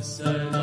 السلام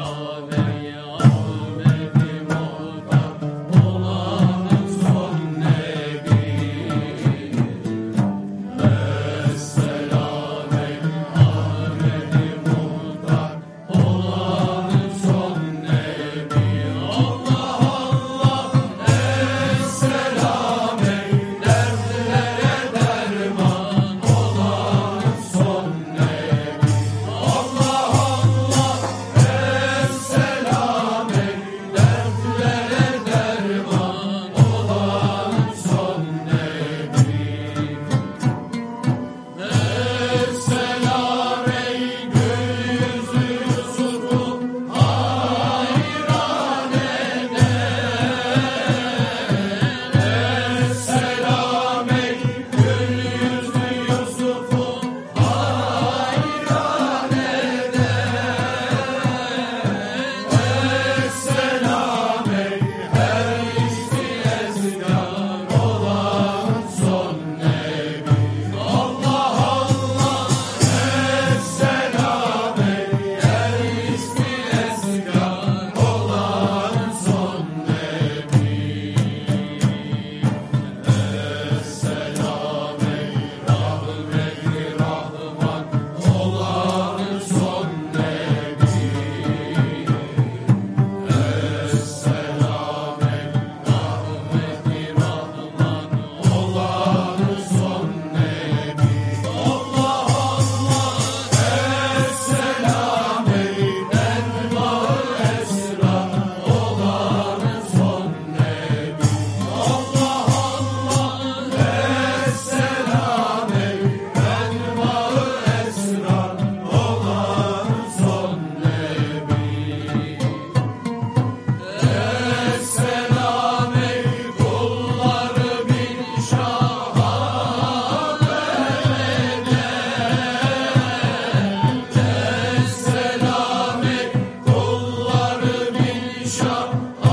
up.